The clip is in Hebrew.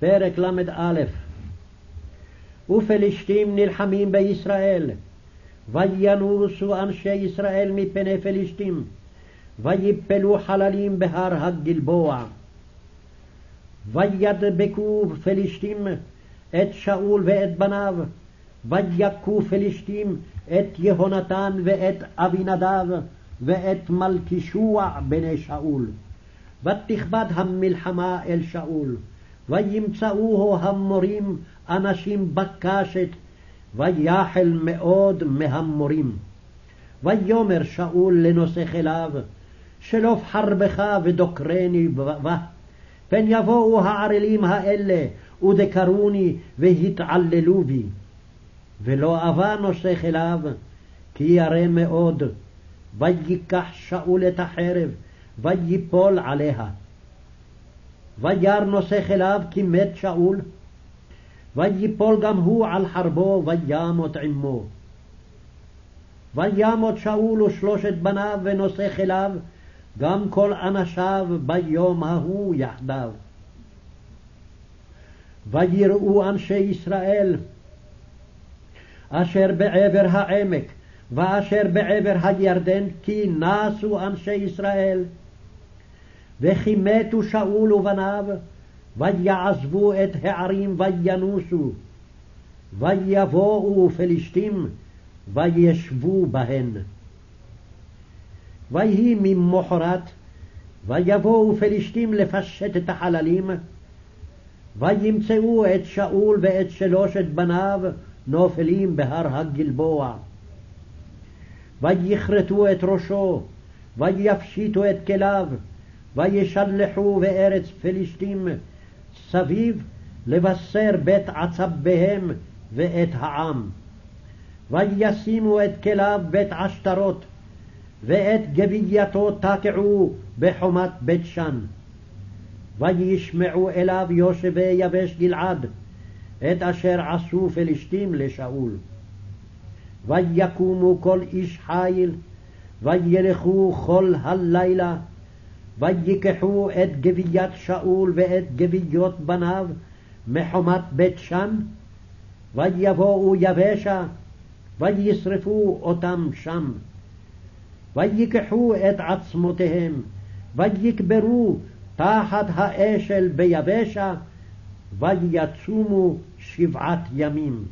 פרק ל"א ופלישתים נלחמים בישראל, וינוסו אנשי ישראל מפני פלישתים, ויפלו חללים בהר הגלבוע. וידבקו פלישתים את שאול ואת בניו, ויכו פלישתים את יהונתן ואת אבינדב ואת מלכישוע בני שאול. ותכבד המלחמה אל שאול, וימצאוהו המורים אנשים בקשת, ויחל מאוד מהמורים. ויאמר שאול לנושא כליו, שלוף חרבך ודוקרני בה. פן יבואו הערלים האלה ודקרוני והתעללו בי. ולא אבה נושא כליו, כי ירא מאוד. ויקח שאול את החרב, ויפול עליה. וירא נושא כליו כי מת שאול, ויפול גם הוא על חרבו, וימות עמו. וימות שאול ושלושת בניו ונושא כליו, גם כל אנשיו ביום ההוא יחדיו. ויראו אנשי ישראל אשר בעבר העמק ואשר בעבר הירדן כי נסו אנשי ישראל וכי מתו שאול ובניו ויעזבו את הערים וינוסו ויבואו פלישתים וישבו בהן. ויהי ממחרת ויבואו פלישתים לפשט את החללים וימצאו את שאול ואת שלושת בניו נופלים בהר הגלבוע. ויכרתו את ראשו, ויפשיטו את כליו, וישלחו בארץ פלישתים סביב לבשר בית עצביהם ואת העם. וישימו את כליו בית עשתרות, ואת גבייתו תקעו בחומת בית שן. וישמעו אליו יושבי יבש גלעד, את אשר עשו פלישתים לשאול. ויקומו כל איש חיל, וילכו כל הלילה, ויקחו את גביית שאול ואת גביות בניו מחומת בית שן, ויבואו יבשה, וישרפו אותם שם. ויקחו את עצמותיהם, ויקברו תחת האשל ביבשה, ויצומו שבעת ימים.